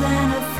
than a